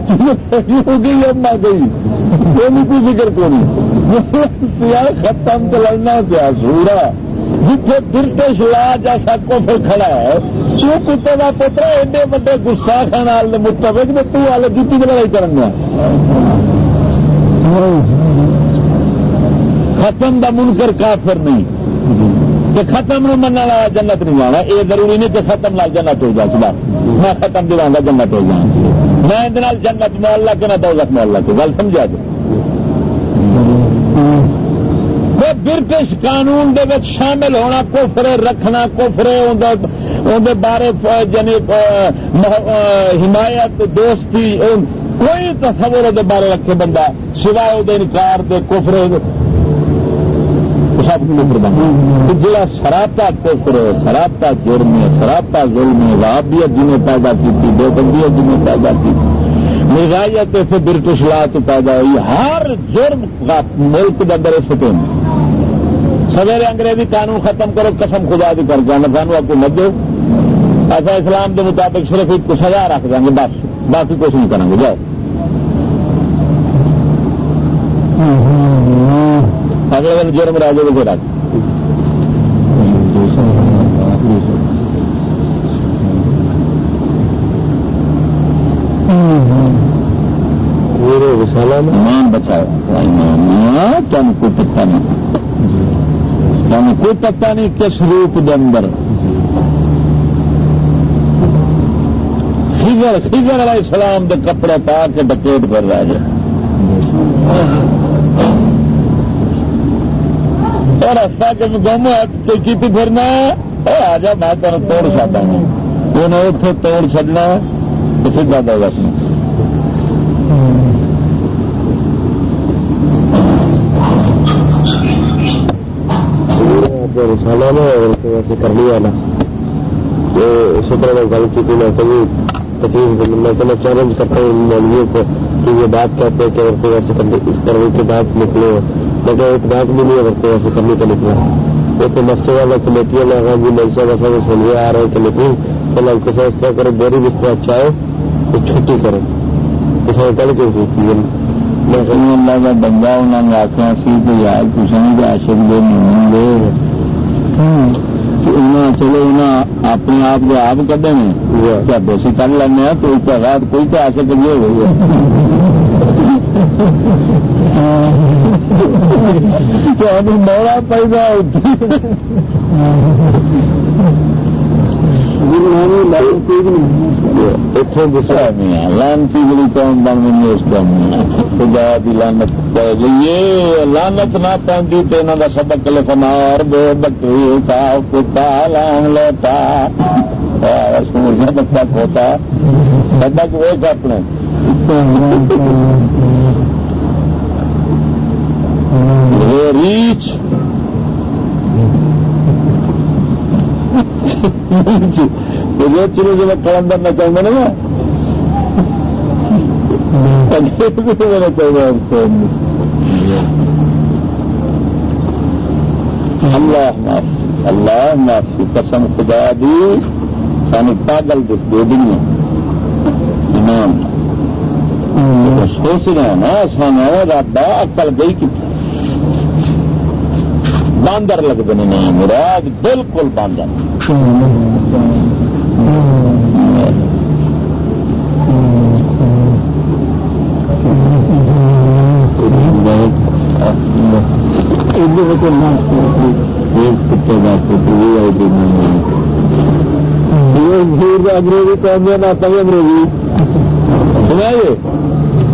ہو گئی اب نہ گئی وہ بھی کوئی فکر کو نہیں ختم تو لڑنا پیا سورا جتنے برٹش لا جیسا کوفر کھڑا ہے کیوں پتے کا پوترا ایڈے وڈے گسا کھانے متفق میں تو والے جیتی کی لڑائی کرنا ختم دا منکر کافر نہیں۔ کہ ختم نو من والا جنت نہیں جانا یہ ضروری نہیں کہ ختم لال جنت ہو جائے صبح میں ختم دلا جنت ہو جانا میں جنت محلہ کے نہ دولت محلہ کے۔ گل سمجھا جی؟ دے برٹش قانون دے شامل ہونا کوفرے رکھنا کوفرے اندر بارے یعنی حمایت، دوستی کوئی تصور بارے رکھے بندہ، سوائے وہ انکار دے کوفرے سب کفر بنا جڑا سراپا کوفر ہے سراپا جرم ہے سراپا ظلم ہے وابیت جنہیں پیدا کی دو بندی جنہیں پیدا کی نگاہیت سے برٹش لا تو پیدا ہوئی؟ ہر جرم کا ملک کے اندر اس سویرے انگریزی قانون ختم کرو، قسم خدا دی کر جانا، سانو آپ کو دو۔ ایسا اسلام کے مطابق صرف ایک سزا رکھ دیں گے، بس۔ باقی کچھ نہیں کریں گے۔ جاؤ۔ ہاں، ہاں، ہاں۔ اگلے دن جرم راجے کو رکھ ایمان تم کو پتا نہیں۔ تم کوئی پتا نہیں کس روپ کے اندر۔ فیگر فیگر علیہ السلام کے کپڑے پا کے ڈکیٹ کر رہا ہے اور رستہ کے گم کی پھرنا آ جا، میں تمہیں توڑ چاہتا ہوں۔ انہیں اتنے توڑ چڈنا تو سیدھا دے گا رسالہ ویسے کر لیا نا اسی طرح میں گل کی میں کبھی تکلیف میں تو میں چیلنج کرتا ہوں مولویوں کو کہ یہ بات کہتے ہیں کہ اگر کوئی ایسے اس طرح کی بات نکلے۔ لیکن ایک بات بھی نہیں کوئی ایسے کرنے کا نکلا وہ تو مسئلے والا کمیٹیاں میں ہاں جی مل صاحب ایسا سنیے آ رہے ہیں کمیٹی چلو ہم کسی اس طرح کرو بوری بھی اچھا ہے تو چھٹی کرے کسی کل کے ہوتی ہے۔ اللہ کا بندہ انہوں نے آخیا سی کہ یار کچھ نہیں عاشق دے نہیں دے چلو انہیں اپنے آپ کے آپ کدے کیا دوشی کر لینا تو اس کے بعد کوئی تو آسے کریے ہوئی ہے موڑا پیدا ہوتی لانتی بڑی قوم بن گئی اس قوم خدا کی لانت پی گئی لانت نہ پہنتی تو انہوں کا سبق لکھنار دو بکری کا کتا لان لیتا سورج بچہ کھوتا سبق وہ اپنے ریچ چلو جب کلندر نہ چاہتے نا چاہیے اللہ معافی اللہ معافی قسم خدا دی سان پاگل دے دیں ایمان سوچ رہے ہیں نا سان رابطہ اکل گئی کتنے باندر لگتے ہیں مراد بالکل باندر۔ انگریزی نات انگریزی۔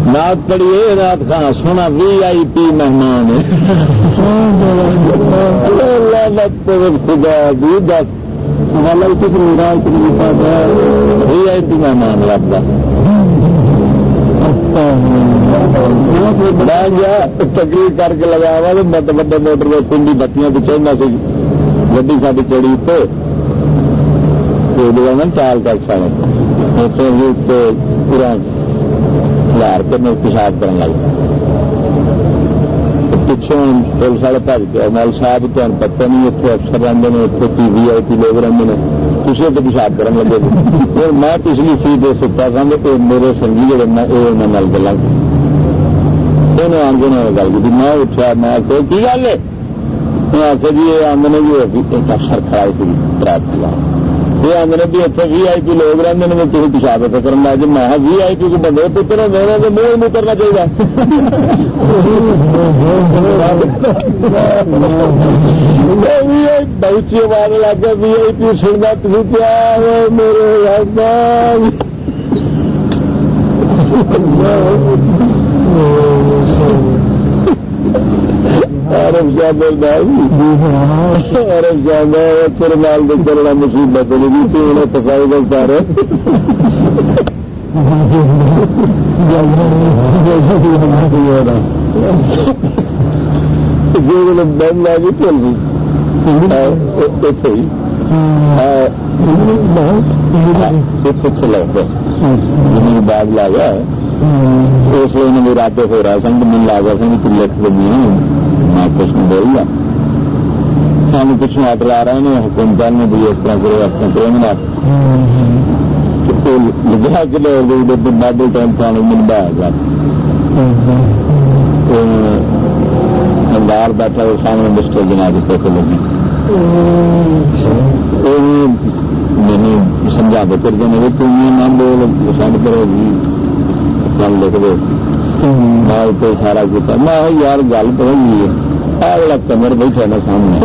نات پڑھیے رات خان سونا وی آئی پی مہمان خدا بھی دس۔ کس وی آئی پی مہمان لگتا تقریر کر کے لگا وا بڑے بڑے موٹر کنڈی بتیاں چڑھنا سی۔ گی ساری چڑی تو چال کر سکتے ہزار کے میں پیشاب کرنے لگ پچھوں پولیس والے بھج کے مل صاحب تمہیں پتہ نہیں، اتنے افسر رہتے ہیں اتنے پی وی آئی پی لوگ رہتے ہیں خوشی تو پیشاب کرنے لگے۔ پھر میں پچھلی سیٹ ستا سا تو میرے سنگھی جڑے میں یہ انہوں نے گلا انہوں آن کے گل کی، میں اٹھا میں کی گل ہے؟ آخر جی یہ آدھے جی افسر کھڑا سی تر یہ آدھے بھی اتنے وی آئی پی لوگ رہتے ہیں تھی پیشاب پہ کرنا جی میں وی آئی پی کو بندے پتر ہوتے ہیں منہ نہیں کرنا چاہیے بہت چی آواز لگ گیا وی آئی پی سننا تھی کیا میرے عرب جانا عرب جانا پھر مال چلنا مصیبت تھی انہیں پسائی گل سارے بند آ گئی چل گئی باغ لا گیا اس لیے انہیں رابطے ہو رہا سن من لا گیا سن لکھ دیں میں کچھ نہیں بول گیا سان کچھ آڈر آ رہے ہیں حکومت نے بھی اس طرح کرو اس طرح کرو لگا کے لوگ ٹائم پانی ملتا ہے۔ اندار بیٹھا وہ سامنے مسٹر جنا کے لگی میں سمجھا دے کر دیں میرے تم نام بول پسند کرو جی کل لکھ دو میں سارا کیا میں یار گل پہ ہے۔ والا کمر بیٹھا نا سامنے۔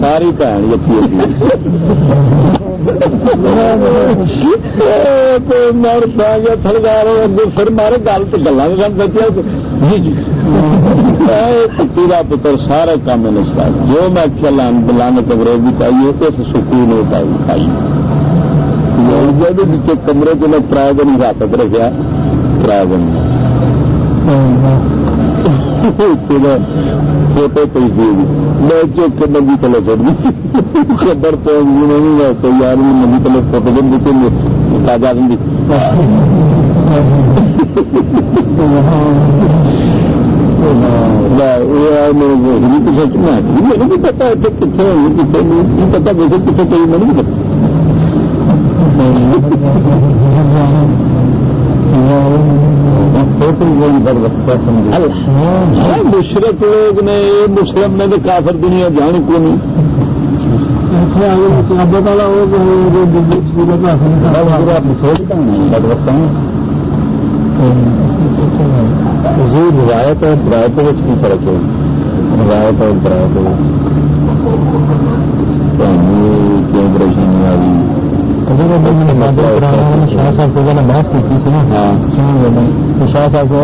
ساری بھن یقین مر پا گیا تھڑدار سر مارے گل تو گلا بھی سن بچے پتی پتر، سارے کام نے جو میں چلان بلان کمرے بھی پائیے اس سکون پائی جی کمرے کو میں تر دن حفاظت رکھا تر دن۔ فوٹو پی سی میں چوک منجی تلے چڑ گئی خبر پہنچ گئی نہیں کوئی آدمی منجی تلے فوٹو دن دیتے تازہ دن پتا کتنے پتا ویسے کتنے کوئی نہیں پتا مشرق لوگ نے مسلم نے کافر دنیا جان کو نہیں۔ روایت اور برایت کی فرق ہے؟ روایت اور برایت یعنی کیوں پریشانی آ گئی شاہ صاحب کو بات کی تھی نا شاہ صاحب کو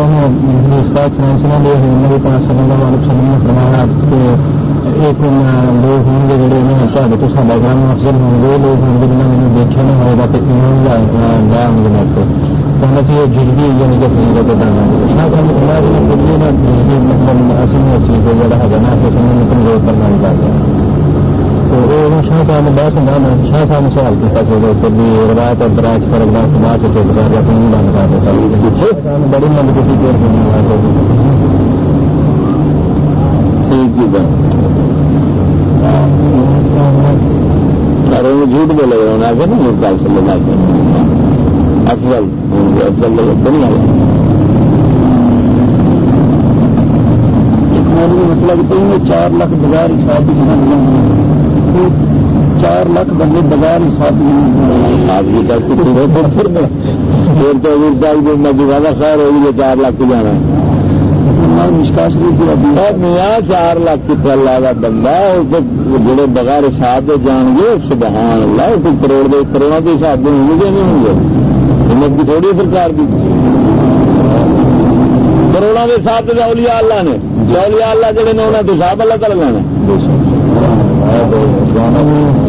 اس کا سنا لے میرے پاس سمجھنے والے سمجھنے فرمایا کہ ایک لوگ ہوں گے جڑے نے تو سب گرام افسر ہوں گے لوگ ہوں گے جنہوں نے دیکھے نہ ہوگا تو ایمان لایا ہوں گے میں کو۔ کہنا چاہیے جلدی یعنی کہ شاہ صاحب نے فرمایا کہ مطلب اصل میں چیز ہے جڑا ہے نا تو سمجھنے کمزور کرنا چاہتا تو شاہ صاحب نے بہت سمجھانا شاہ صاحب نے سوال کیا کہ بھی روایت اور پر کے بعد یا اپنی بند کر دیتا بڑی مند ارے وہ جھوٹ بولے گا انہیں آگے نا گل سے لگا کے افضل افضل بڑھیا مسئلہ کہ چار لاکھ بغیر حساب بھی چار لاکھ بندے بغیر حساب زیادہ خیر ہوگی چار لاکھ جانا۔ میاں چار لاکھ کا بندہ جڑے بغیر حساب دے جان گے سبحان اللہ کروڑ دے کروڑوں کے حساب دے ہوں گے نہیں ہوں گے؟ ہمت کی تھوڑی سرکار کی۔ کروڑوں کے حساب سے اولیاء اللہ نے۔ اولیاء اللہ جڑے نے انہیں تو حساب اللہ کر لینا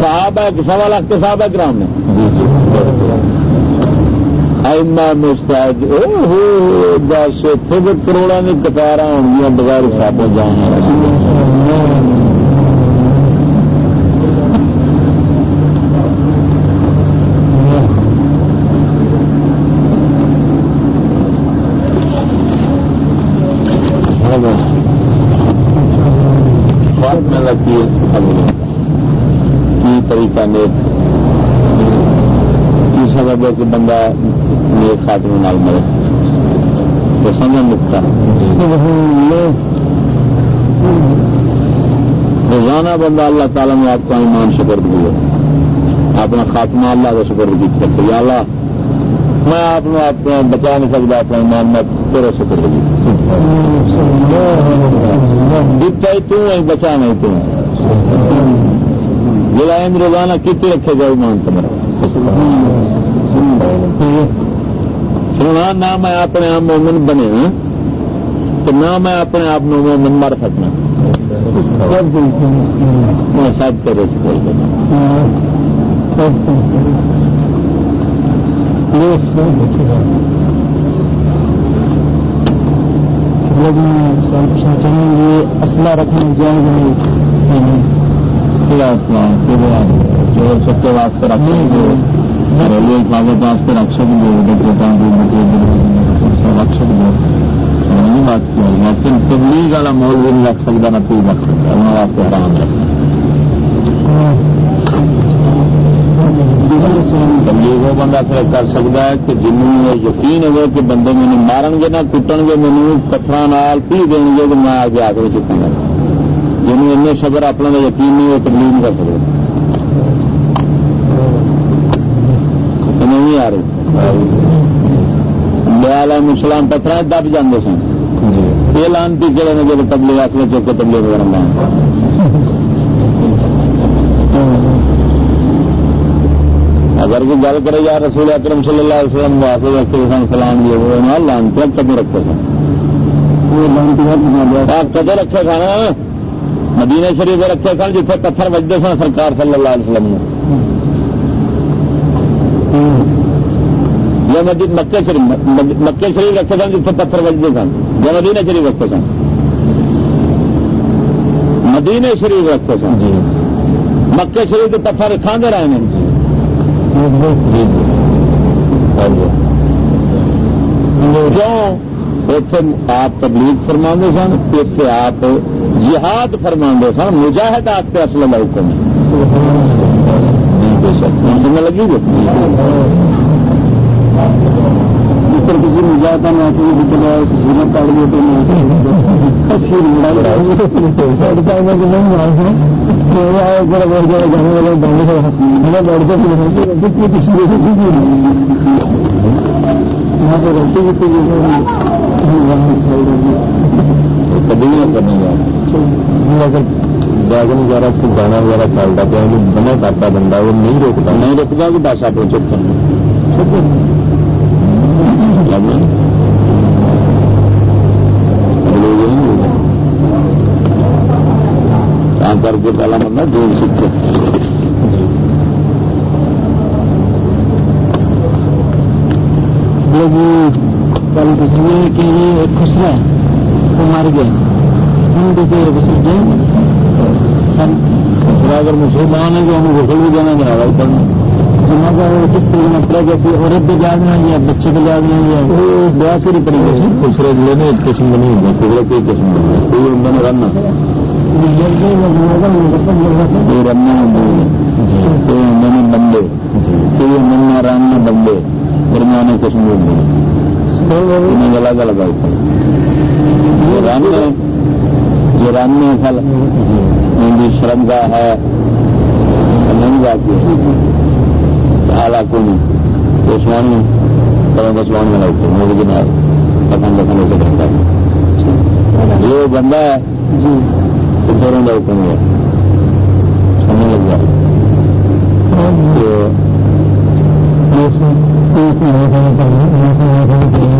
صاحب ہے سوا لاکھ کے صاحب ہے گرام میں مستعد دس کروڑا نے کتار ہو گیا بغیر صاحب جانا ہے کہ بندہ میرے خاتمے نال مرے۔ تو سمجھ نکتا روزانہ بندہ اللہ تعالیٰ نے آپ کا ایمان شکر دیا۔ اپنا خاتمہ اللہ کا شکر کی اللہ، میں آپ نے آپ کو بچا نہیں سکتا اپنا ایمان میں تیرے شکر کی دتا ہی تو بچا نہیں تو۔ جلائم روزانہ کتنے رکھے گا ایمان تمہارا؟ سنا نہ میں اپنے آپ مومن بنے تو نہ میں اپنے آپ مومن مر سکنا۔ میں سب سے بول دینا یہ اسلحہ رکھنا جائز نہیں۔ جو سب کے واسطے رکھیں گے گھریلو حفاظت واسطے رکھ سکتے رکھ سکتے بات کیا لیکن تبلیغ والا مول بھی نہیں رکھ سکتا نہ کوئی رکھ سکتا انہوں واسطے حرام رکھنا تبلیغ وہ بندہ صرف کر سکتا ہے کہ جنوں یہ یقین ہوگا کہ بندے مجھے مارن گے نہ کٹن گے مینو پتھر پی دیں گے تو میں آگے آگے چکا گا جنوں این شبر اپنا یقین نہیں وہ تبلیغ نہیں کر سکتے سمجھ نہیں آ رہی علیہ السلام پتھر دب جاتے سن۔ یہ لانتی کہڑے نے جب تبلیغ اصل چوکے تبلیغ کرنا اگر کوئی گل کرے یا رسول اکرم صلی اللہ علیہ وسلم واسطے رکھے سن سلام جی وہ لانتی کدے رکھے سن۔ کدے رکھے سن؟ مدینے شریف رکھے سن جتنے پتھر بجتے سن سرکار صلی اللہ علیہ وسلم یا مکے شریف مکے شریف رکھے سن جتنے پتھر بجتے سن یا مدینے شریف رکھے سن۔ مدینے شریف رکھے سن۔ جی۔ مکے شریف کے پتھر کھانے رہے ہیں۔ آپ تبلیغ فرما سن اتنے آپ جہاد فرما سن مجاہد آپ کے اصل حکم سمجھ لگی گی اس طرح کسی مجاہدہ میں آتے ہوئے چلا تصویر کاٹ لیے تو تصویر بیگن وغیرہ گانا وغیرہ چلتا پیا بنا کرتا بندہ وہ نہیں روکتا۔ نہیں روکتا کہ دس آپ چپ کر کے پہلا بندہ دور سیکھے کل دوسرے کے لیے ایک خسرا وہ مر گیا ہم دیکھے گزر گئے اگر مسلمان ہے تو ہمیں غسل بھی دینا جا رہا ہے جمع کا کس طریقے مطلب جیسے عورت بھی جا دیں یا بچے بھی جا دیں یا دعا کری پڑی گئی خسرے لینے ایک قسم کا نہیں ہوتا کی قسم کا کوئی ان میں رننا رننا کوئی ان میں بندے۔ کوئی ان میں رننا بندے۔ درمیانے قسم کے الگ الگ یہ پھل کی شرمگاہ ہے۔ حالا کو نہیں عثمانی کریں عثمان میں لگتے یہ بندہ ہے جی دونوں کا حکم ہے سمجھ لگ جائے تو